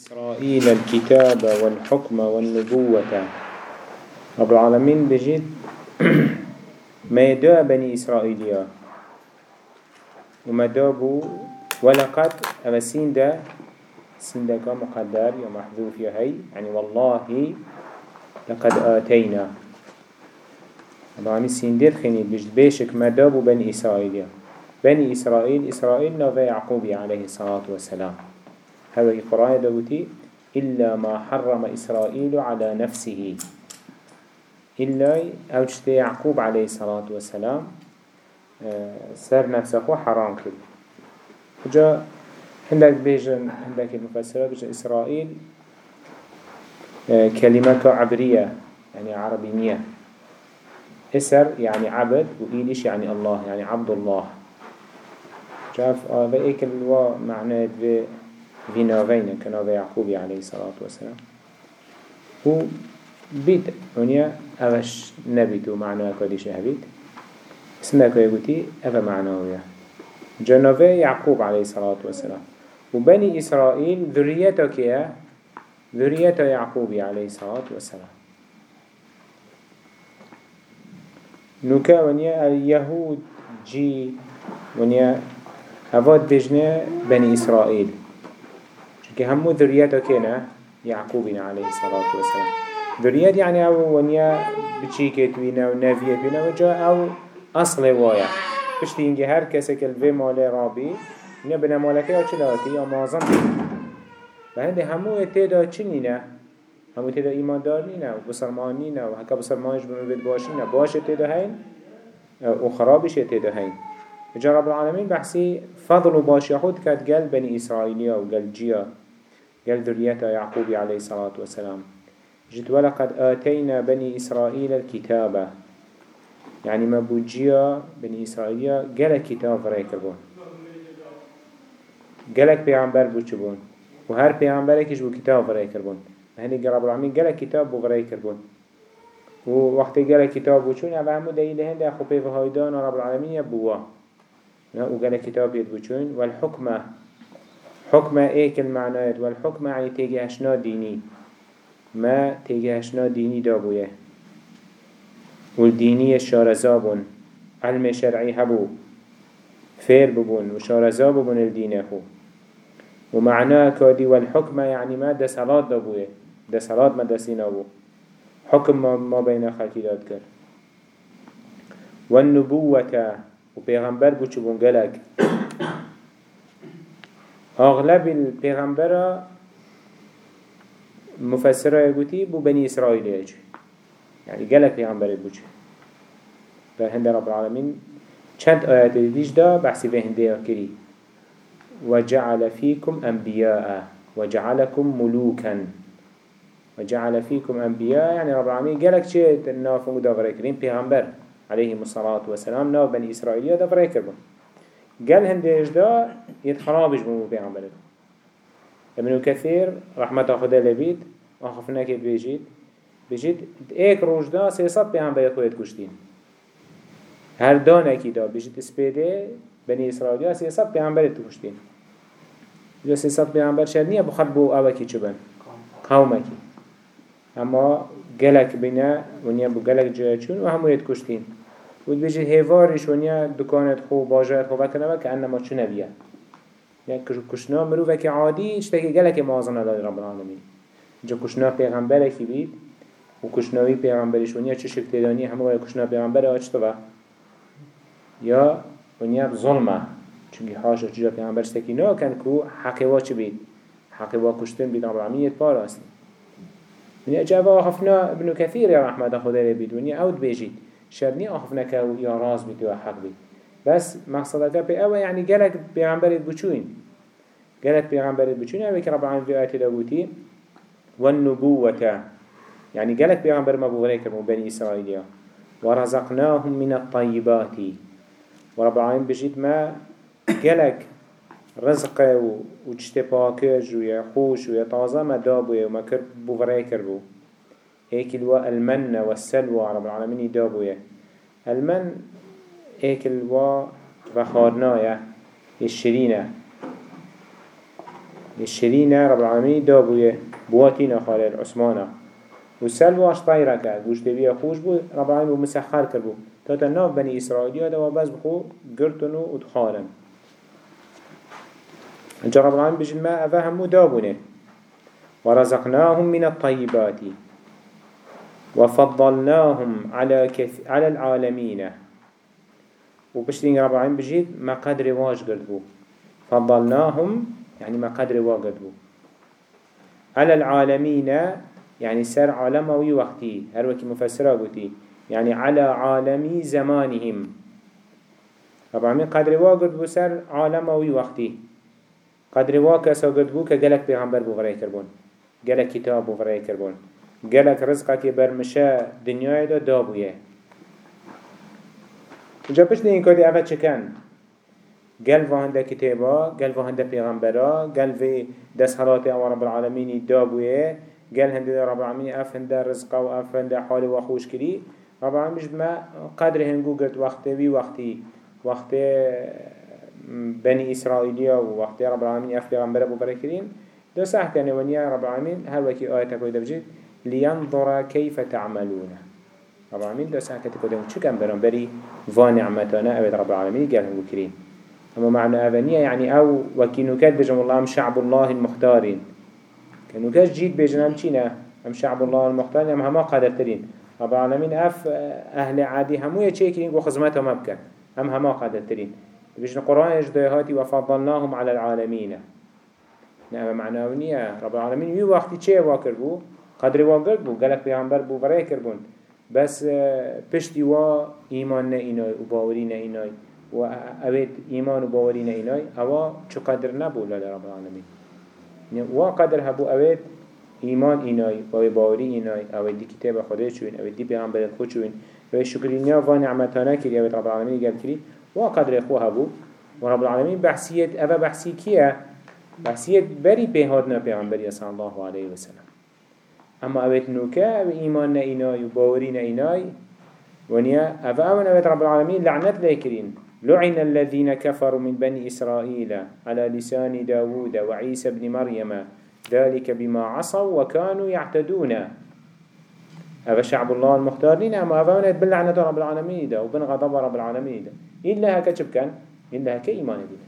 إسرائيل الكتاب والحكم والنبوة. رب العالمين بجد ما يدعى بني إسرائيليا وما دابو ولقد أبسين ده سين ده مقدر يا محذوف يا هي. يعني والله لقد آتينا. رب العالمين سين ده خيني بجد بيشك ما دابو بني إسرائيليا بني إسرائيل إسرائيل نوفي يعقوب عليه الصلاة والسلام. هذا القرآن دوتي إلا ما حرم إسرائيل على نفسه. إلا أوجت يعقوب عليه الصلاة والسلام آه، سر نفسه حرام كل جاء عندك بيجن عندك المفسرة بيجن إسرائيل آه، كلمة عبرية يعني عربية. إسر يعني عبد وإيليش يعني الله يعني عبد الله. شاف آه بأيك الوا معناه في في ناغين كنا في يعقوب عليه الصلاة والسلام و بيت هنيا أوش نبيتو معناه كديش هبيت اسمه كيقولي أفا معناه يا جنوبي يعقوب عليه الصلاة والسلام وبني إسرائيل ذريتك يا ذرية يعقوب عليه الصلاة والسلام نوكا ونيا اليهود جي ونيا هفاد بجنه بني إسرائيل چونك همو ذريته كنا يعقوب عليه الصلاة والسلام۔ ذريت يعني آو ونيا بچيكت وينا و نافيت وينا وجا آو أصل وايا بشتي انجي هر كسك الفي مالي رابي نيا بنا مالكي أو چلاتي أو مازم فهنده همو اتدا چنينه همو تدا ایمان دار نينا و بسرمان و هكا بسرمانش بمن بيت باشينا باش اتدا هين و خرابش اتدا هين جا رب العالمين بحثي فضل و باش يحود كد قل بني إسرائيلية و قل جيا قل ذريته يعقوب عليه الصلاة والسلام. جد ولقد آتينا بني إسرائيل الكتابة يعني ما بوجيا بني إسرائيلية قل كتاب ريك بون. قلك بيعنبر بوچبون و هر پیغمبرکش بو کتاب رای کربون هنی رب العالمین گله کتاب بو رای کربون و وقتی گله کتاب بو چون اوه همو دلیل هنده خو پیفه هایدان رب العالمین یبوه وقال كتاب يدبوشون والحكمة حكمة ايك المعنى والحكمة يعني تيجي ديني ما تيجي ديني دابويه والدينية شارزابون علم شرعي هبو. فير ببون. وشارزاب ببون الدين أخو. ومعناه كادي والحكمة يعني ما ده صلاة دابويه ده صلاة ما دسين أبو حكم ما بين خلقي داد كر. والنبوة. و پیغمبر بو اغلب الپیغمبر مفسره گوتی بو بني اسرائیل ایج يعني گلک پیغمبر بو چو هند رب العالمين چند آيات دیش دا بحثی به هنده کری. وجعل فيكم أنبياء وجعلكم ملوكا وجعل فيكم أنبياء يعني رب العالمين قالك شيء النافع دا غريكرين پیغمبر عليه الصلاة والسلام ناو بني إسرائيل كربون قال هنديش دا يتخرابش بمو بيعمله. ابن كثير رحمة خدا لبيت وخفنا كيف بيجيت بيجيت إيك روش دا سيصد بيعمل خويت كشتين هر دانه کی دا بيجيت اسپیده بني إسرائيل سيصد بيعمل كشتين جو سيصد بيعمل شرنية بخد بو أوكي چبن. قومكي أما گلک بنا ونیا بو گلک جای بود بجید هیوارش ونیا دکانت خو باجرت خو بکنه و که انما چو نبیه یک کشنا مرو و که عادی است که گله که مازن داد رب العالمین جا کشنا پیغمبره کی بید و کشناوی پیغمبرش ونیا چه شکل دانی همه وای کشنا پیغمبر ها و یا ونیا ظلمه چونگی هاشو چیج پیغمبر است سکی ناکن کو حقیوا چه بید حقیوا کشتن بید رب العالمین یک پار آسید من اجابه هفنا ابن كثير يا رحمة خدا بيدوني أود بیجید شرني آخف نكا يا راز بيت حق بيت بس مقصدك بي أوه يعني قالك بيغمبرت بچوين قالك بيغمبرت بچوين أوه كرب عن في آيات داوتي والنبوة يعني قالك بيغمبر مبوغريك من بني إسرائيل ورزقناهم من الطيبات ورب العالمين بجيت ما قالك رزق وجتباكج ويخوش ويطازة ما دابو وما كرب بوغريكر بو. هيك الوا المن والسلوى رب العالمين يدابوه المن هيك الوا وخارنايا الشرينة. الشرينة رب العالمين دابوية بواتينا خالد عثمانا. والسلب واش طايرة كا قوش تبيه خوش بو رب العالمين مسخر كربو تاتا ناف بني إسرائيل هذا وبس بخو قرتنو ودخالا انجا رب العالمين بجد ما أفهم دابونه ورزقناهم من الطيبات. وفضلناهم على كث... على العالمين. وبشتين رب العالمين بجد ما قدر واج قرد فضلناهم يعني ما قدر واج قرد على العالمين يعني سر عالموي وقتي. هر وكي مفسرة قلتي يعني على عالمي زمانهم. رب العالمين قدر واج قرد سر عالموي وقتي. قدر واج كسا قرد بو كجلك بيغمبر بو غري كربون جلك كتاب بو غري كربون گلک رزقك برمشه دنیای دا دابویه جا پشت این کاری اول چکن گل وهنده کتابا گل وهنده پیغمبرا گل و دست حالات أو رب العالمین دابویه گل هنده رب العالمین اف هنده رزقا و اف هنده حال و خوش کری رب العالمین ما قدر هنگو گرد وقتی وی وقتی وقتی بني إسرائيلية ووقت رب العالمين أف پیغمبر أبو بركرين دو سحت يعني ونيا رب العالمين هل وكي آية كويدة بجد لينظر كيف تعملون. رب العالمين ده ساعة كتكودهم شكم بري فان نعمتنا أبد رب العالمين قالهم بكرين أما معنى أبنية يعني أو وكينوكات بجم الله أم شعب الله المختارين؟ كنوكات جيد بجن أم چينا؟ أم شعب الله المختارين؟ أم هما قادر ترين رب العالمين أف أهل عادي همو يتشيكين وخزمتهم أبكن أم هما قادر ترين بجن القرآن يجدهاتي وفضلناهم على العالمين نعم معنى أبنية رب العالمين يو وقتي چه واكر بو قدر واقعد بو گلک پیغمبر بو برای کربون بس پشتی وا ایمان نه اینای و باوری نه اینای و اوید ایمان و باوری نه اینای اوا چو نبو لاله رب العالمین. وا قدر هبو اوید ایمان اینای و باوری اینای اوید دی کتاب خدا چوین اوید دی پیغمبر خود چوین. و شکرینیا و نعمتانه کری اوید رب العالمین گل کری وا قدر خو هبو. و رب العالمین بحثیت اوه بحثی کیه؟ بحثیت بری پیهادنا پیغمبری صلی الله علیه وسلم اما اوید نوکه أو ایمان نینای و باوری نینای ونیا أو اون اوید رب العالمین لعنت لیکرین لعن الذين كفروا من بني إسرائيل على لسان داود وعيسى بن مريم ذلك بما عصوا وكانوا يعتدون هذا شعب الله المختارين أما هذا باللعنة رب العالمين ده وبن غضب رب العالمين ده إلا هكا كان إلا هكا إيمان بينا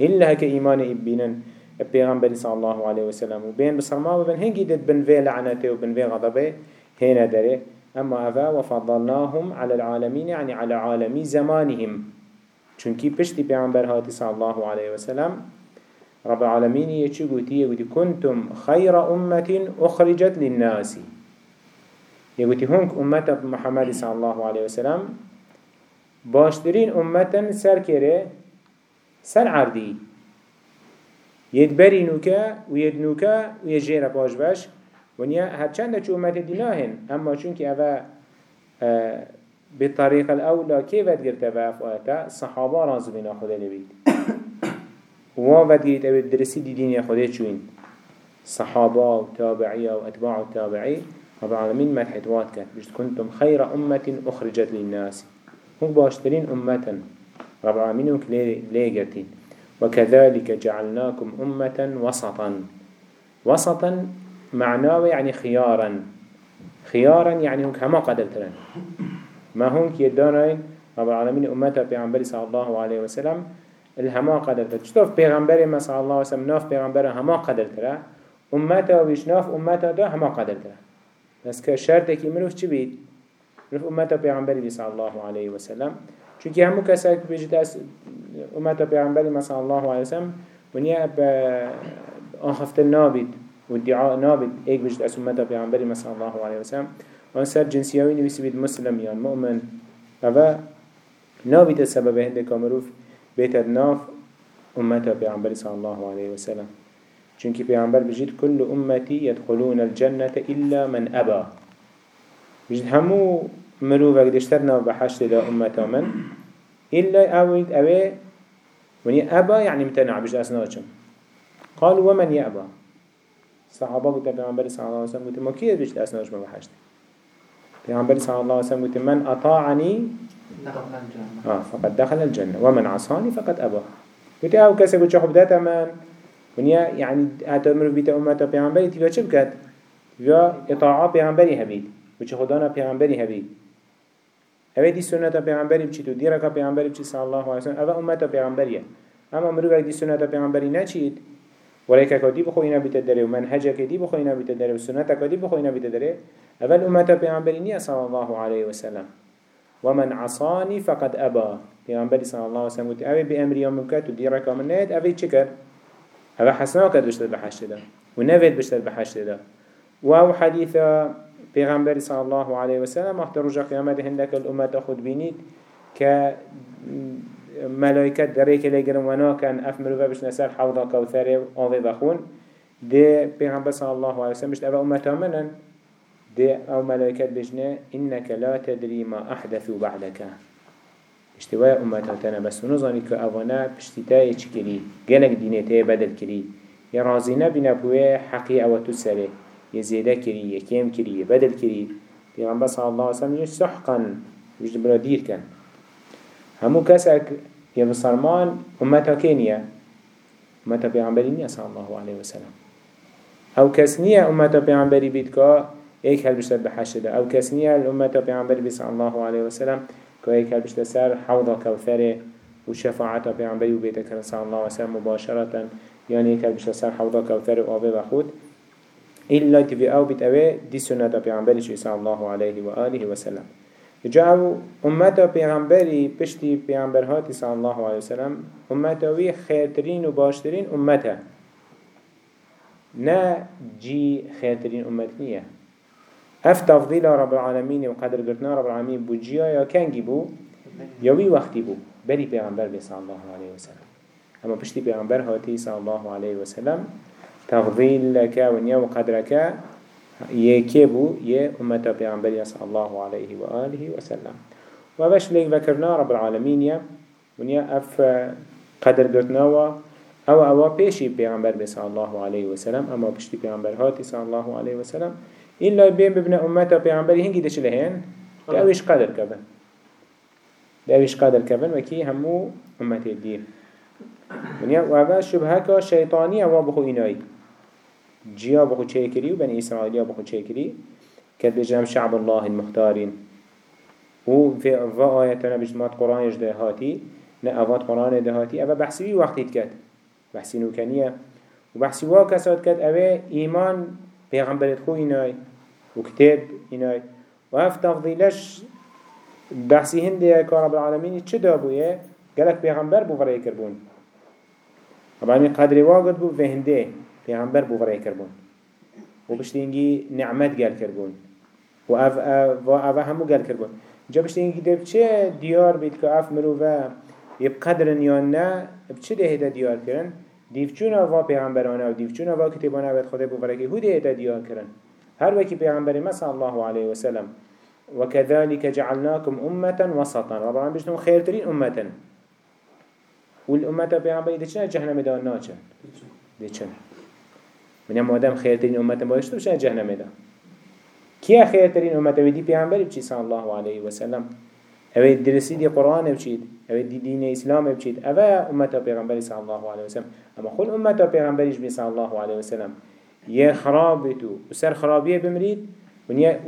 إلا هكا إيمان بينا پیغمبر صلی الله علیه و سلم و بین بسرما و بین هنگی بن وی لعنته و بن غضبه هنا داره اما افا وفضلناهم على العالمين يعني على عالمي زمانهم. چونكي پشتی پیغمبر هاتی صلی الله علیه و سلم رب العالمين يچو قوتي يقولي كنتم خير أمة أخرجت للناس. يقولي هنك أمة محمد صلى الله عليه وسلم باشترين أمة سر كره سر عردي يد بري نوكا ويد نوكا ويجير باش باش ونيا هرچند چو امت ديناهن اما چونك اوه آه بالطريقة الأولى كيف تقرت بأفواتا صحابة رازبين خدا لبيت وما تقرت أبي الدرسي دي دين خدا چوين صحابة وتابعية وأتباع التابعي رب العالمين مدحت واتك بجد كنتم خير أمة أخرجت للناس. هم باشترين أمة رب العالمين وك ليه قرتين وكذلك جعلناكم أمة وسطا. وسطا معناه يعني خيارا. خيارا يعني هنك هما قدرترن ما هنك يدانين رب العالمين أمته بيغمبر صلى الله عليه وسلم. الهما قدرترن شتوف بيغمبر ما صلى الله عليه وسلم ناف بيغمبر هما قدرترن أمته ويش ناف أمته ده هما قدرترن بس كشرطك منوف چي بيت منوف أمته بيغمبر صلى الله عليه وسلم. چونکه همو بجید از امت پیغمبری مثلا الله علیه وسلم با آخفت نابید و ادعاء نابید. ایک بجید از امت پیغمبری مثلا الله علیه وسلم. وان سر جنسیاوی نویسی بید مسلم یا مؤمن. و نابید سبب هنده کامروف بیتر ناف امت پیغمبری صلی الله علیه وسلم. چونکه پیغمبر بجید کل امتی يدخلون الجنة إلا من أبا. بجید همو مروفك دشترنا بحشت دا أمتا من. إلا أويد أوي وني أبا يعني متنع بجد أسناچم قالوا ومن يأبا صحابة قلت پیغمبر صلى الله عليه وسلم قلت ما كيه بجد أسناچم بحشت پیغمبر صلى الله عليه وسلم قلت من أطاعني؟ آه فقد دخل الجنة. ومن عصاني فقد أبا قلت أو كسي قلت شخب داتا من؟ حتی مروف بیت امتا پیغمبری تیوه چه بکد؟ تیوه اطاعا پیغمبری هبید و چه خدانا پیغمبری هبید اوه دی سنت پیغمبری بچید و دیرکا پیغمبری بچید صلی الله علیه وسلم. اوه امتا پیغمبریه أما مروف دی سنت پیغمبری نچید ولكن كدي بخو إنا بيت الدري ومنهج كدي بخو إنا بيت الدري وسنة كدي بخو إنا بيت الدري أول أمة بيعنبرينية صلى الله عليه وسلم. ومن عصاني فقد أبى بيعنبري صلى الله عليه وسلم. قلت أبي بأمر يوم مكات وديرك من نهد أبي تشكر. أبي حسنا كد بشتر بحشت ده ونفد بشتر بحشت ده وهو حديث بيغمبر صلى الله عليه وسلم احتر رجع قيامة هندك الأمة تأخذ بينيت ك ملائكة دريك لجرم ونا كان أفمر وبش نسال حوضا كوثر آوي بخون ده بيغمبر صلى الله عليه وسلم مشت أبا أمة منن ده أو ملائكة بجنة إنك لا تدري ما أحدثوا بعدك اشتواء أمتاتنا بس ونظني كأوانا بشتتاي چكري جلق دينتي بدل كري يا رازينا بنا بوه حقي أو تسره يزيدا كري يكيم كري بدل كري. بيغمبر صلى الله عليه وسلم سحقا وجد بلا دير كان همو كسك يا بسرمان أمتا كينيا؟ أمتا بيعنبري نيا صلى الله عليه وسلم. أو كسنية أمتا بيعنبري بيتكا؟ إيك هل بشتر بحشده أو كسنية الأمتا بيعنبري صلى الله عليه وسلم؟ كا إيك هل بشتر سر حوضة كوثره وشفاعته بيعنبري وبيتك صلى الله عليه وسلم مباشرة يعني إيك هل بشتر سر حوضة كوثره وابي بخود؟ إلا تبي أو بتأوي دي سنة بيعنبري صلى الله عليه وآله وسلم. جاو امتا پیغمبری پشتی پیغمبرهاتی صلی الله علیه وسلم. امتا وی خیرترین و باشترین امتا نه جی خیرترین امت نیه اف تفضیل رب العالمین و قدر گرتنا رب العالمین بو جیا یا کنگی بو یا وی وقتی بو بری پیغمبر بی صلی الله علیه وسلم. اما پشتی پیغمبر هاتی صلی الله علیه وسلم. تفضیل لك ونیا و قدرك یکی بو یه امتا پیغمبری صلی الله علیه و آله و سلم و باش لیک ذکرنا رب العالمین یا ونیا أف قدر گرتنا و أو أو پیشی پیغمبر بی صلی الله علیه و سلم أما پشتی پیغمبر هاتی صلی الله علیه و سلم إلا بين ببن أمتا پیغمبری هنگی دش لهن اوش قدر. ده اوش قدر کبن وكي همو أمتي الدين. ونیا و اوه شبهه که شیطانی جيا بخو تشيكري وبني إسرائيل بخو تشيكري كد بجام شعب الله المختارين. و في آياتنا بجمات قرآن جده هاتي نا أفات قرآن ده هاتي أفا بحسي وقت كد. بحسي نوكانية وبحسي واكسات كد أفا إيمان بيغمبرت خو إناي وكتاب إناي. وهف تفضيلش بحسي هنده كرب العالمين چه دابوه قالك بيغمبر بو فرأي كربون. طبعا قدر واقد بو في هنده پیغمبر بو غره کربون و بشتینگی نعمت گل کربون و اف و اف همو گل کربون جا بشتینگی دب چه دیار بید که اف مروفه یب قدرن یا نه بچه ده دیار کرن دیفچون آوا پیغمبرانه و دیفچون آوا کتبانه بید خدا بو غره که هو ده دیار کرن هر وکی پیغمبر مثلا الله علیه وسلم وكذلك جعلناكم أمة وسطا ربنا بيشتم خيرترين أمة والأمة بيعمل إذا كنا جهنم دان ناچن. دي كنا من يوم آدم خيرترين أمة باشتو بشان جهنم دا كيا خيرترين أمة ودي پیغمبر بچي صلى الله عليه وسلم. اوه درسي دي قرآن بچيد اوه دي دين إسلام بچيد اوه أمة پیغمبر صلى الله عليه وسلم. اما خل أمة پیغمبر بي صلى الله عليه وسلم. يه خرابتو وسر خرابيه بمريد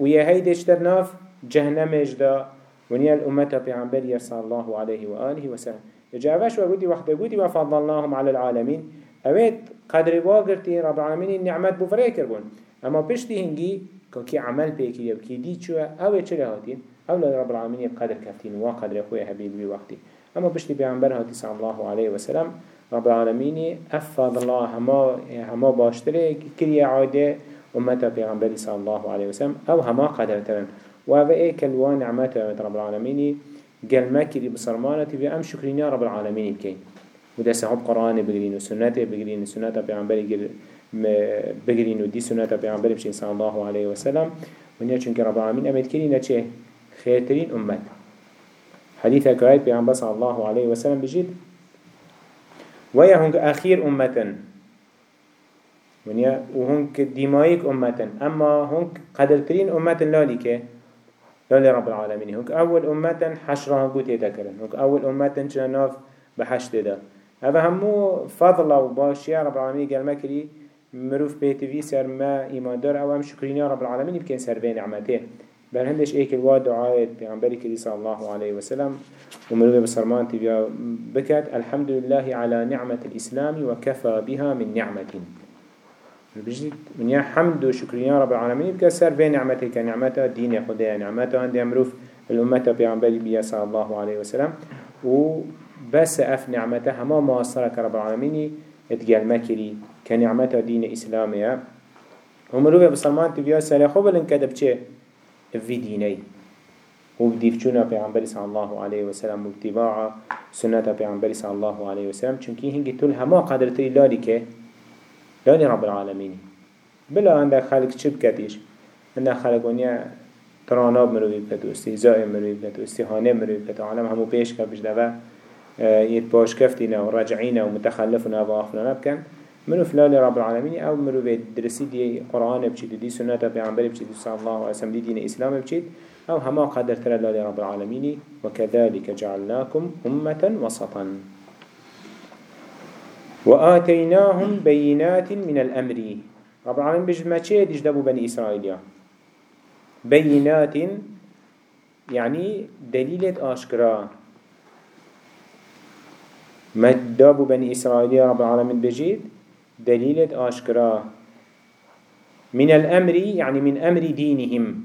ويا هيدش در ناف جهنم اجدا ونيا الأمة پیغمبر صلى الله عليه وآله وسلم جاوش وقودي وقت قودي وفضلناهم على العالمين اوید قدر واگرتی رب العالمین نعمت بفره کربون اما پشتی هنگی که عمل پیکی و کی دی چوه اوه چه لهاتین اولا رب العالمین قدر کفتین و قدر خوی حبیب بی وقتی. اما پشتی پیامبر هاتی صلی الله علیه و سلم رب العالمین افضل الله هما هما باشتره کری عاده امتا پیغمبری صلی الله علیه و سلم أو هما قدر ترن و اوه ای کلوان نعمت رب العالمین قل ما كري بصرمانة تبي أم شكرين يا رب العالمين كين وده سحب قرآن بگرین و سنت بگرین و سنت پیامبر بگرین و دی سنت پیامبر بشین صلی الله علیه و سلم و نیا چون که رب العالمین امید کرین چه خیرترین امت حدیث که پیامبر صلی الله علیه و سلم بجید و یا هنگ اخیر أمتن. ونیا و هنگ دیمایک أمتن. أما هنگ قدرترین أمتن لالی که لالی رب العالمین هنگ أول أمتن حشرها قوت يتكرن هنگ أول أمتن چناف بحشت ده هذا همو فضل و باشيا رب العالمين قال ما كري مروف بيتفي سر ما إيمان دار. أو هم شكرين رب العالمين يمكن سر بين نعمته. بل هندش ايك الواد دعاية بيغنبري كري صلى الله عليه وسلم ومروف بسرمان تبيا بكت الحمد لله على نعمة الإسلام وكفى بها من نعمة بجد من يا حمد وشكرين رب العالمين بكت سر بين نعمته كنعمته دين خدaya نعمته عند مروف الأمة بيغنبري بيا صلى الله عليه وسلم. و بس أف نعمته هما مواصرة رب العالمين. اتقال مكري كنعمته دين إسلامية ومروفة بسلمان تبيا سألي خوب الانكدب چه؟ في ديني. وبديفچونا پیغمبر صلى الله عليه وسلم واتباع سنة پیغمبر صلى الله عليه وسلم. چونكي هنگي تول هما قدرتي لالي که؟ لالي رب العالمين بلا عندك خلق چه بكتيش عندك خلق ونيا تراناب مروي بكتو استهزاء مروي بكتو استهانه مروي بكتو عالم همو پیش که بجدوه يت باش كفتنا ورجعينا ومتخلفنا وآخرنا بكن منو فلال رب العالمين؟ أو منو بيت درسي دي قرآن بچيد دي سنة بيعنبري بچيد صلى الله عليه وسلم دي دين إسلام بچيد أو هما قدر ترى لال رب العالمين؟ وكذلك جعلناكم أمة وسطا. وآتيناهم بينات من الأمر. رب العالمين ما چه دجدبوا بني إسرائيل بينات يعني دليلة آشكرا مدابو بني إسرائيل رب العالمين بجيد دليلة آشكرا من الأمر يعني من أمر دينهم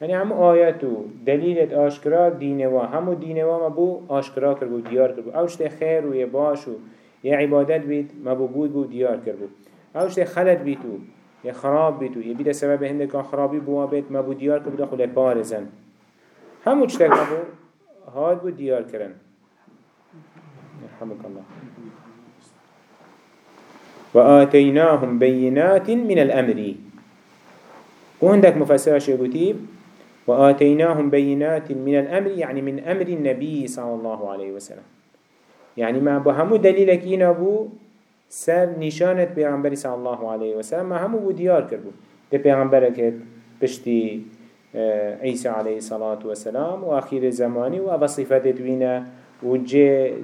يعني هم آياتو دليلة آشكرا دينوا همو دينوا مبو آشكرا كربو ديار كربو اوشت خير و يباشو يا عبادت بيت مبو بود بو ديار كربو اوشت خلط بيتو يا خراب بيتو يبيد سبب هندك خرابي بوا بيت مبو ديار كربو داخل بارزن همو چتك مبو هاد بو ديار كرن يرحمك الله. وآتيناهم بينات من الأمر. وهندك مفسر شيء وآتيناهم بينات من الأمر يعني من أمر النبي صلى الله عليه وسلم. يعني ما بهمو دليلك إنا بو سر نشانة بيغمبر صلى الله عليه وسلم. ما همو ديار كربو دي بيغمبرك بشتي عيسى عليه الصلاة والسلام وآخر الزماني وأبا صفات دوينة وجي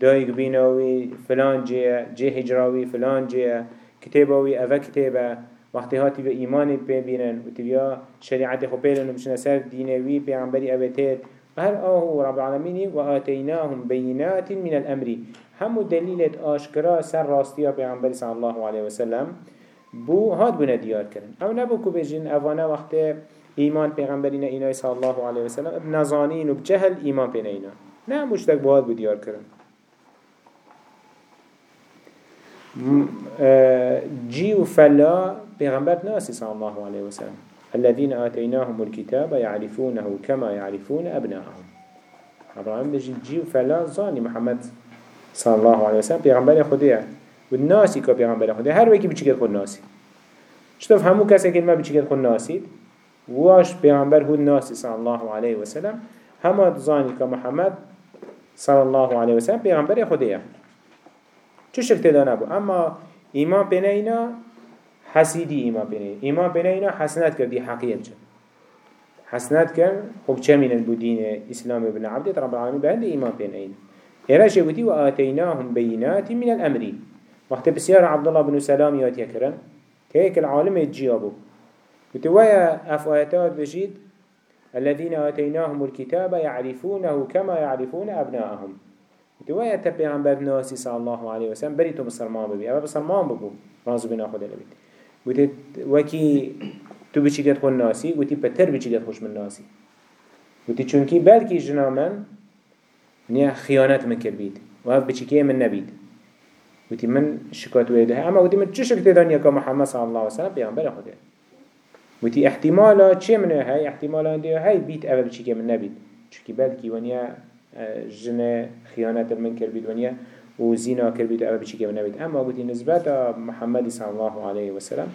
دايق بيناوي فلان جيه جه هجراوي فلان جيه كتاباوي أفا كتابا وقتی هاتی به ایمان پی بینن و تبیا شریعت خو پیلن و بشن سر دینوی پیغمبری اوتید و هر آهو رب العالمین و آتیناهم بینات من الامر. همو دلیلت آشکرا سر راستیا پیغمبری صلی الله علیه وسلم بو هاد بنا دیار کرن. أو نبو کو بجن اوانا وقت ایمان پیغمبرین اینای صلی الله علیه وسلم اب نزانین و بجهل ایمان پینا اینا. نه مشتک بو هاد بو دیار کرن. جي وفلا بيغمبر ناسي صلى الله عليه وسلم. الذين آتيناهم الكتاب يعرفونه كما يعرفون أبناءهم. طبعا بيجي جي وفلا ظاني محمد صلى الله عليه وسلم. بيغمبر خديه والناسي كا بيغمبر خديه هر وكي بيجي خود ناسي شتوف همو كسا كلمة بيجي خود ناسي واش بيغمبر هو الناسي صلى الله عليه وسلم. هما ظاني كمحمد صلى الله عليه وسلم بيغمبر خديه چه شکل دا نبو اما ایمان بینه اینا حسیدی ایمان بینه ایمان بینه اینا حسنات کردی حقیقت چه حسنات کرد خب من بو دین اسلام ابن عبدت رب العالمین بهند ایمان بینه اینا. ایراش يقولي وآتيناهم بينات من الأمر وقت بسيار عبد الله بن سلام ياتي كرن كيك العالم يجيابو وتوايا أفواتات بجيد الذين آتيناهم الكتاب يعرفونه كما يعرفون أبناءهم. دوایه تا پیغمبر ناسی صلی الله علیه و سلم بری تو بسرمان ببی اما بسرمان ببو رازو بنا خدا لبید گوتی وکی تو بچی گد خون ناسی گوتی پتر بچی گد خوش من ناسی گوتی چونکی بلکی جنا من نیا خیانت من کر بید و هف بچی که من نبید. گوتی من شکات ویده اما گوتی من چه شکت دانیا که محمد صلی الله علیه و سلم پیغمبر خدا گوتی احتمالا چه منه های؟ احتمالا انده های بیت اول بچی که من نبید. چونکی بلکی ونیا جن خيانة من كربيد ونيا وزينا كربيد أبا بشي كيف نبيد أما قلت نسبة محمد صلى الله عليه وسلم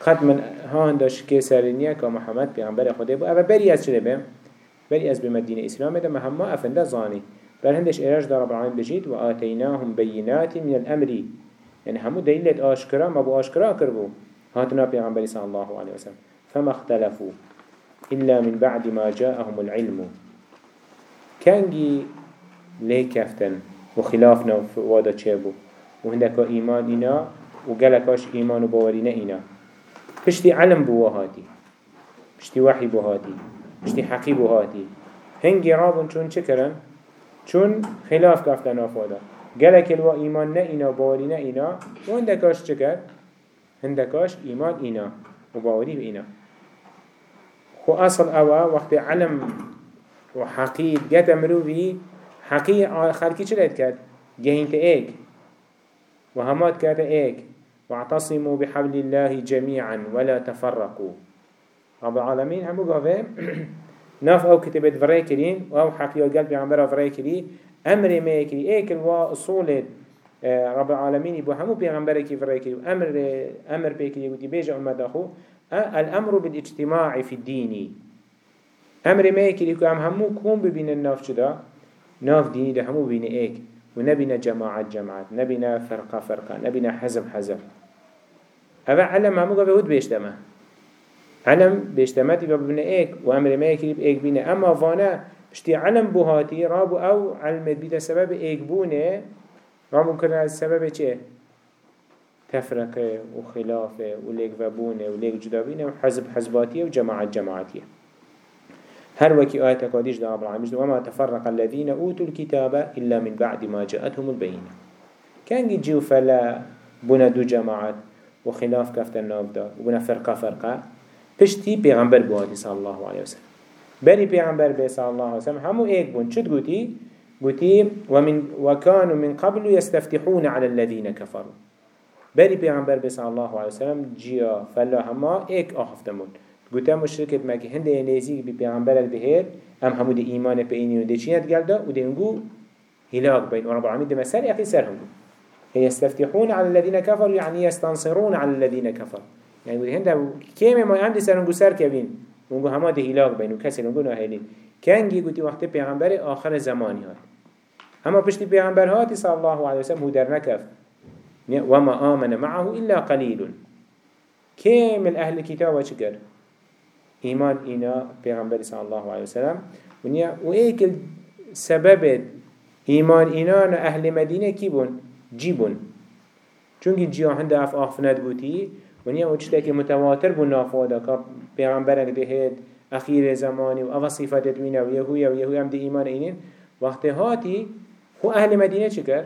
قد من هان داش كسرنيا كمحمد بيغمبر خدا بو أبا بري چه بهم بري بمدينة إسلام ده مهما أفنده زاني بل هندش إراج دار رب العالمين وآتيناهم بينات من الأمر يعني همو دليلة آشكرا ما بو آشكرا كربو هاتنا بيغمبر صلى الله عليه وسلم فما اختلفوا إلا من بعد ما جاءهم العلم. كانجي ليه كفتن وخلافنا وادا چه بو؟ وهندك إيمان إنا وقالكاش إيمان وباورينا إنا بشتي علم بوهاتي بشتي وحي بوهاتي بشتي حقي بوهاتي هنگي رابن چون چكرن چون خلاف كفتن آفادا. قالك الوا إيمان نا إنا وباورينا إنا وهندكاش چكر هندكاش إيمان إنا وباوري بإنا خو أصل أوا وقت علم وحقيق جات مروفي حقيق خلقي چلت كد جهنت ايك وهمات كات ايك واعتصموا بحبل الله جميعا ولا تفرقوا. رب العالمين همو قافه ناف أو كتبت فرأي أو حقيقة قلب بيعنبرا فرأي كرين أمر ما ايك الوا اصول آه، رب العالمين يبو همو بيعنبرا كي فرأي كرين أمر أمر بيكري ودي بيجا امد آخو. الامر بالاجتماع في الدين أمر ما يكري كو ام همو كون ببين الناف چدا ناف ديني ده همو ببين ايك ونبينا جماعات جماعات نبينا فرقة فرقة نبينا حزب حزب أبا علم همو قبل هود بيشتما علم بيشتماتي ببنا ايك وامر ما يكري بايك بينا اما فانا اشتي علم بوهاتي رابو أو علمت بيتا سبب ايك بونه رابو كنا السبب چه تفرقه وخلافه وليك وبونه وليك جدابينه وحزب حزباتيه وجماعات جماعاتيه هر وكي آية قاديش دا رب العالمين وما تفرق الذين أوتوا الكتاب إلا من بعد ما جاءتهم البينة كان جيو فلا بنا دو جماعات وخلاف كفت الناف دا وبنا فرقة فرقة. پشتی پیغمبر بوادی صلی الله علیه وسلم بری پیغمبر بی صلی الله علیه وسلم همو ایک بون. چد گوتی؟ گوتی ومن وكانوا من قبل يستفتحون على الذين كفروا پیغمبر بی صلی الله علیه وسلم جیا فلا هما ایک آخفتمون گوته مشرکت مگه هنده نیزی بی پیغمبرت بهیر هم همو دی ایمان پی اینی و دی چینت گلده و دی هنگو هلاك بين ورب العالمين ده مسار أخي سرهم يستفتحون على الذين كفروا يعني يستنصرون على الذين كفروا يعني يقول هنده كيما ما عندي سرنگو سر كبين ونگو هما ده هلاك بين وكسر ونگو ناهلين كان جي قلت وقت پیغمبر آخر زماني هات اما پشت پیغمبر هاتي صلى الله عليه وسلم در نكف وما آمن معه إلا قليل كامل أهل الكتاب وشكر ایمان اینا پیغمبر صلی الله علیه وسلم. ونیا و ایکل سبب ایمان اینا اهل مدینه کی بون؟ جی بون. چونکی جیاهند اف آفنت بودی نیا و چیزی متواتر بون نافوده که پیغمبرک دهید اخیر زمانی و او صفات دوینه و یهوی و یهوی هم دی ایمان اینین. وقت هاتی هو اهل مدینه چی کر؟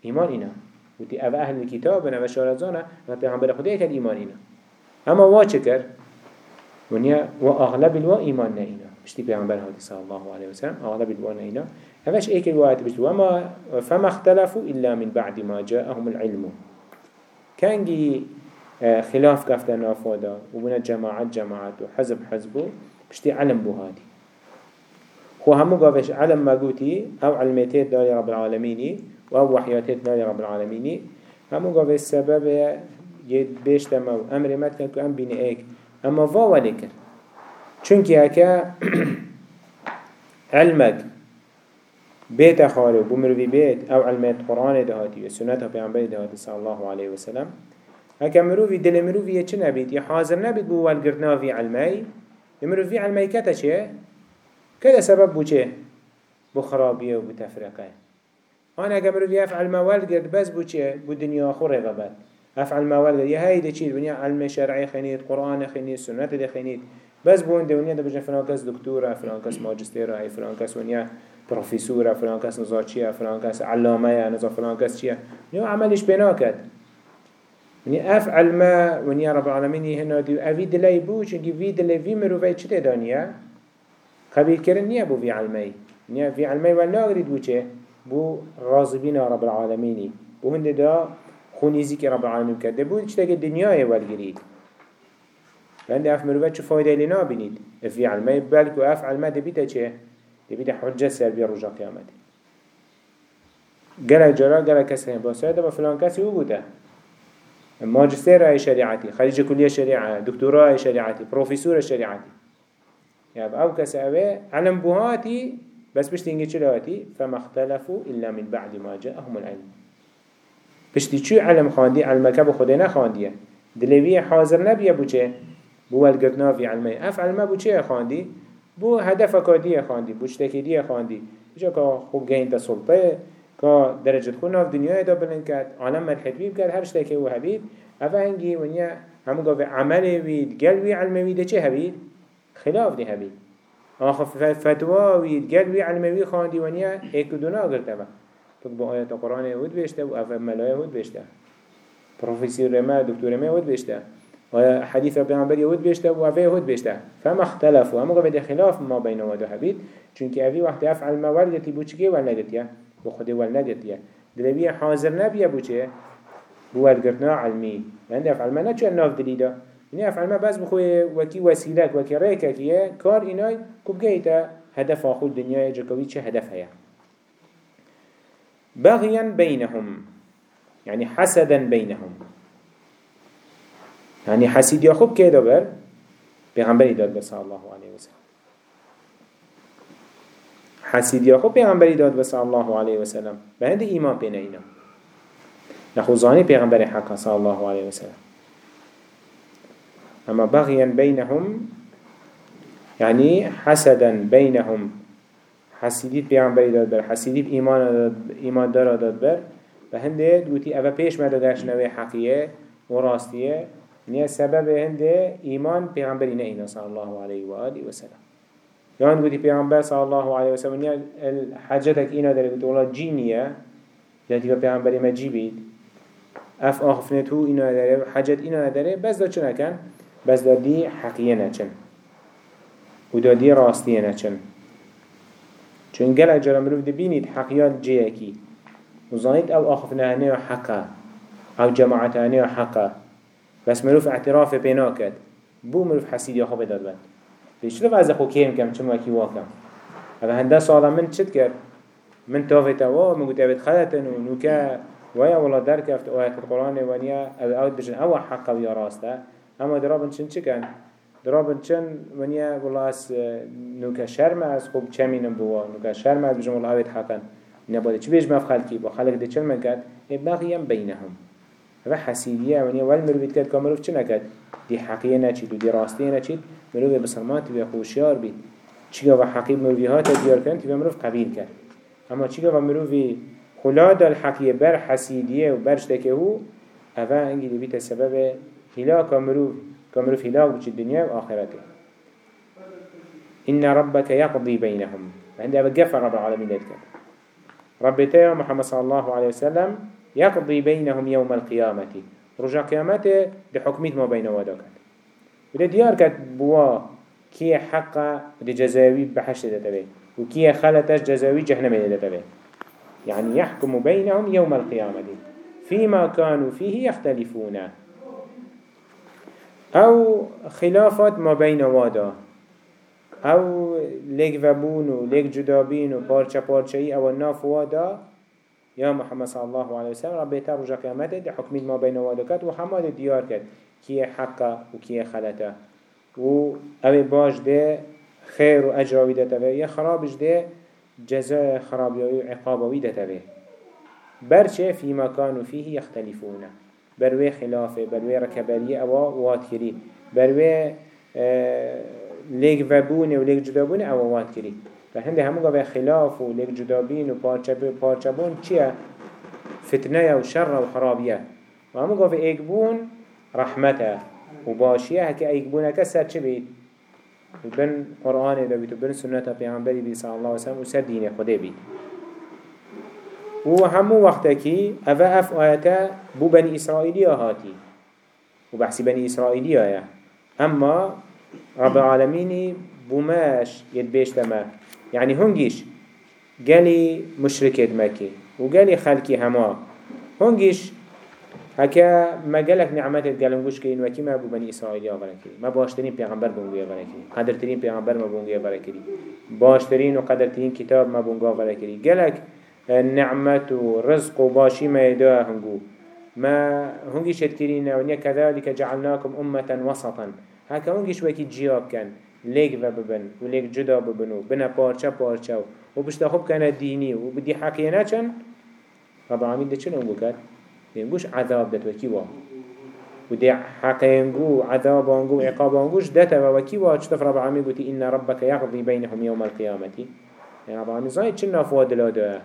ایمان اینا. و دی اهل کتاب و شارزان و پیغمبر خدا ایمان اینا. اما وا چی ونيا وأغلب الوا إيمان نينا مشتي بيعنبر هذا صلى الله عليه وسلم أغلب الوا نينا هفش إيك الوقت بشت. وما فما اختلفوا إلا من بعد ما جاءهم العلم. كان جي آه، خلاف كفتنا فودا وبنا جماعات جماعات وحزب حزبه بشتي علم بهادي هو همو قافش علم ما قوتي أو علمتين داري رب العالمين أو وحياتين داري رب العالمين همو قافش السبب يد بيشتما أمر ما كان كو أم بين إيك أما فا ولی کر چونکه هکا علمك بيت خاله بمروي بيت أو علمات قرآن دهاتي و سنت پیغمبر دهاتي صلى الله عليه وسلم. هكا مروي دل مروي چه نبيت يا حاضر نبيت بو والقرنا في علمي مروي علمي كتا چه كده سبب بو چه بو و بتفرقه أنا اگه مروي افعل ما والقرد بس بو چه بو دنيا خوره غبت أفعل ما ولد. يا هاي ده چی دنیا علم شرعي خنيت قرآن خنيت سنت ده خنيت. بس بون دنیا ده بجن فلان کس دکتوره فلان کس ماجستيرة هاي فلان کس ونیا بروفيسورة فلان کس نزاچیه فلان کس علامة نزا فلان کس چیه نيو عملش بناكد ونیا أفعل ما ونیا رب العالمين هنا دي اوی دلی بو چنگی وی دلی وی مروفی چه دانیه قبیل کرن نیه بو وی علمی نیه وی علمی ولا اگرید بو بو راضبین رب العالمين بو هنده دا خونیزی که رب العالمین کرده بود که دنیای ولگرید؟ لأن اف مروفات چه فایده لینا بینید افی علمه بلکو اف علمه دبیتا چه؟ دبیتا حجت سر بیا رجا قیامت. گره جرا گره کسی هم باسه ده با فلان کسی أو بوده. ماجستير ای شریعتی كلية شريعة دكتوراه ای شريعتي بروفيسور شريعتي يعني أو کسی اوه علم بوهاتي بس بشتينجي چلواتي فما اختلفوا إلا من بعد ما جاءهم العلم. پشتی چوی علم خواندی؟ علمکه بو خود نخواندیه. دلوی حاضر نبیه بو چه؟ بو ولگرنا فی علمه. اف علمه بو چه خواندی؟ بو هدف کادیه خواندی بو چتکی دیه خواندی. بجا که خوب گهین تا سلطه که درجت خود ناف دنیای دا بلند کرد. مدحت بید کرد هر شتاکی او هبید. اوه هنگی ونیا همو گاو عمل وید قلبی علموی ده چه هبید؟ خلاف ده هبید. آخف فتوى وید قلبی علموی خواندی ونیا ایک دونا گرته تطبع با القرآن يهود هود بشته و اف ملای هود بيشته پروفیسور ما دکتور ما هود بیشته، و حدیث عمبر یهود بیشته و اوه یهود بیشته. فما اختلاف هم قبل خلاف ما بین و دو حبید چونکه اوی وقت افعل ما وردتی بو چگه و نگتیه بو خود ول نگتیه دلوی حاضر نبیه بو چه؟ بو ورگرتنا علمی. یعنی افعل ما نچه ناف دلیده یعنی افعل ما بس بخوی وکی وسیلک وکی ریککیه کار اینای کبگه ایتا هدف آخول دنیای جکوی چه هدف هیه بغيا بينهم. يعني حسدا بينهم. يعني حسيد يعقوب كيدا بر؟ پیغمبری داد بس الله عليه وسلم حسيد يعقوب پیغمبری داد بس الله عليه وسلم به هند ایمان بین اینا نخوزاني پیغمبر صلى الله عليه وسلم اما بغيا بينهم يعني حسدا بينهم حسيديت پیغمبری داد بر حسيديت ایمان ایمان دار داد بر. به هنده دوتي اوه پیش مدادش نوی حقیه و راستیه. نیا سبب هنده ایمان پیغمبری نه اینا صلی الله علیه و آله و سلم. یان گوتی پیغمبر صلی الله علیه و سلم نیا حجتك اینا داره گوتی والله جینیه. جاتی که پیغمبری ما جیبید اف آخفنت هو اینا داره حجت اینا داره بس دا چه نکن بس دا دی حقیه نچن. و دا دی راستیه نچن. چون گل اجرا مروف دی بینید حقیات جیه کی و ظانید أو آخفنه هنه حقه أو جماعت هنه حقه بس مروف اعتراف بينا كد بو مروف حسيد يا خو بداد بند ليش لو از خو كيم كم چم وكي واكم هذا هندا سالا من چت كر من توفيت وا من قلت ابد خلتن ونوكا ويا والله در كفت آيات القرآن ونيا أو اوت بجن أو حق ويا راسته اما درابن چن چكن درابن چن ونيا والله اس نوكا شرم از خوب چمينم بوا نوكا شرم از بجن والله اوت حقا نباده. چه بيج مفخلكي با خلق دي چن من كد بغيا بينهم و حسیدیه ونیا ول مروفید کرد که مروف چه نکد؟ دی حقیه نچید و دی راستیه نچید. مروف بسرمان تبی خوشیار بید. چیگه و حقیب مروفی ها تدیار کردن تبی مروف قبیل کرد. اما چیگه و مروفی خلاد الحقیه بر حسیدیه و برش دکه هو. اوه انگی دی بیت سبب هلاک مروف كمروف هلاك بچ الدنيا وآخرته. إن ربك يقضي بينهم. عند أبا جفر رب العالمين ذلك. ربته محمد صلى الله عليه وسلم يقضي بينهم يوم القيامة. رجع قيامته لحكميت ما بين وداكت بده ديار كت بوا كي حق جزاوي بحشت دتبه وكي خلتش جزاوي جهنم دتبه يعني يحكم بينهم يوم القيامة. فيما كانوا فيه يختلفون. أو خلافات ما بين وادا. أو ليك وبون و ليك جدابين و پارچه پارچه أو الناف وادا. يا محمد صلى الله عليه وسلم ربي ترجع قيامته دي حكمي ما بين والدكات وحماد ديار كد كي حقا وكي خلتا و اوه باش ده خير و اجراوي ده تبه يا خرابش ده جزاء خرابيوي و عقابوي ده تبه برچه فيما كانوا فيه يختلفون بروي خلافه بروي ركبالي اوا وات كري بروي آه ليك وبونه و ليك جدابونه اوا وات كري فهنده همو قوة خلاف و ليك جدابين و پارچبون چيه فتنه و شر و خرابيه و همو قوة ايقبون رحمته و باشيه هكي ايقبونك سر چه بيت بن قرآن دا بيت و بن سنة پیغمبری بي صلى الله عليه و سر دين خده بيت و همو وقتكي اوه اف آياته بو بني إسرائيلية هاتي و بحثي بني إسرائيلية اما رب العالمين بوماش يدبيش تمام يعني هنجيش قالي مشركة مكي وقالي خلقي هما. هنجيش هكا ما قالك نعمت قال هنجوش كين وكي ما ابو بني اسرائيل يغلكري ما باشترين پیغمبر بونگو يغلكري قدرترين پیغمبر ما بونگو يغلكري باشترين وقدرترين كتاب ما بونگو يغلكري قالك نعمت ورزق وباشي ما يدوها هنجو ما هنجيش تكرين ونيا كذلك جعلناكم أمة وسطا. هكا هنجيش وكي جياب كان. لیگ و ببن و لیگ جدا ببن و بنا پارچه پارچه و بشتا خوب کنه دینی و بدی حقیه نچن رب العالمین ده چنو بکد؟ نگوش عذاب دت وکی وا و ده حقیقو عذابانگو عقابانگوش دت و وکی وا چطف رب العالمین گوتی إن ربك يقضي بينهم يوم القيامة. يعني رب العالمین زاید چن نافوا دلا ده؟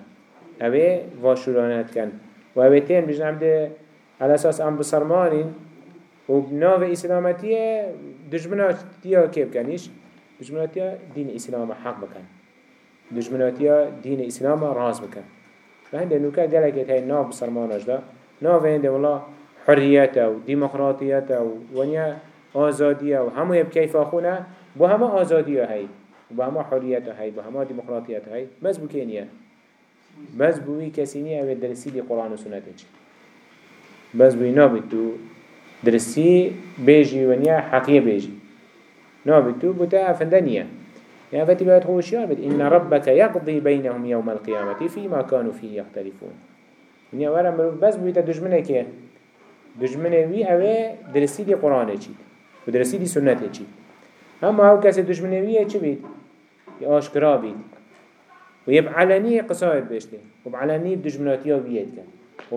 اوه واشورانت کن و اوه تین بجنم ده على أساس ام بسرمانين و بناو اسلامتیه دجمناتیا که بکنیش دجمناتیا دین اسلام حق بکن دجمناتیا دین اسلام راز بکن و هنده نوکا گلکت هی ناو بسرمانش دا ناو هنده والله حریت و ديمقراطية و ونیا آزادیه و همه بکیف خونه بو همه آزادیه هی بو همه حریت هی بو همه ديمقراطية هی بس بو کنیه بس بوی کسی نیه أو درسی دی قرآن و سنت چی بس بوی نابد تو درسی بیجی ونیا حقیه بیجی نابد تو بوتا افندنیه يعني فتي بقى تخوش يابد إن ربك يقضي بينهم يوم القيامة فيما كانوا فيه يختلفون. من يورا مروف بس بيتا دجمنه كيه دجمنه وي اوه درسي دي قرآن چيد و درسي دي سنت چيد اما هاو كسي دجمنه ويه چه بيت ياشكرا بيت و یه علنی قصایت بشته و خب علنی دجمناتی ها وید کرد.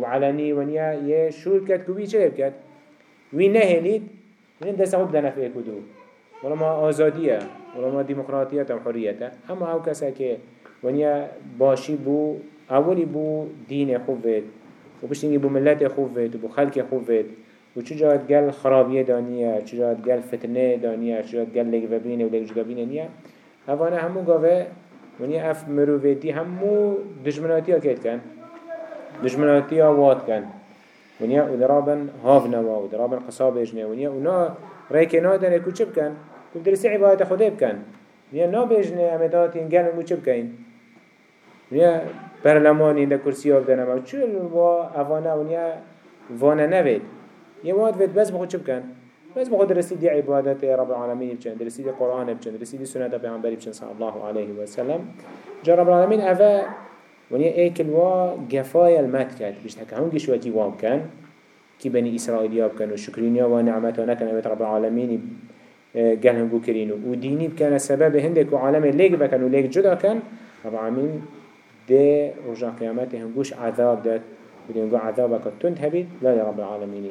و علنی ونیا یه شور کرد که وی چه کرد؟ وی نهلید این یعنی دست خود دنفعه کدوم؟ ولی ما آزادیه. ولی ما دموکراتیا تام حریته. اما او کسی که ونیا باشی بو اولی بو دین خوبت و بو ملت خوبت و بو خلق خوبت. و چجا گل خرابیه دانیه چجا گل فتنه دانیه چجا گل لگوبینه و بینه نیه. اوانه همون گاوه ونی اف مروفیتی همو دجمناتی ها کهت کن؟ دجمناتی ها واد کن. ونیا أو درابن هاف نوا و درابن قصابش نه ونیا اونا ریک نادن اکو چه بکن؟ کل درسی عبادت خوده بکن. ونیا نا بجنه امداتین گل امو چه بکن؟ ونیا برلمانی ده کرسی ها بدنم و چول و اوانه ونیا وانه نوید. یه واد وید بس بخود چه بکن؟ بس بخود درسي دي عبادت رب العالمين بچن درسي دي قرآن بچن درسي دي سنة پیغمبر بچن صلى الله عليه وسلم. جا رب العالمين افا ونیا ایکل وا گفای المت کرد. بیشت هکه هنگی شوکی وام کن کی بنی اسرائیلی بکن و شکرینیا و نعمتا نکن. اوید رب العالمین قال هنگو کرینو و دینی بکن. سبب هندك و عالم لیگ بکن و لیگ جدا کن. رب العالمین ده رجع قيامته هنگوش عذاب داد. ودي هنگو عذابك تند هبيد لا لرب العالمين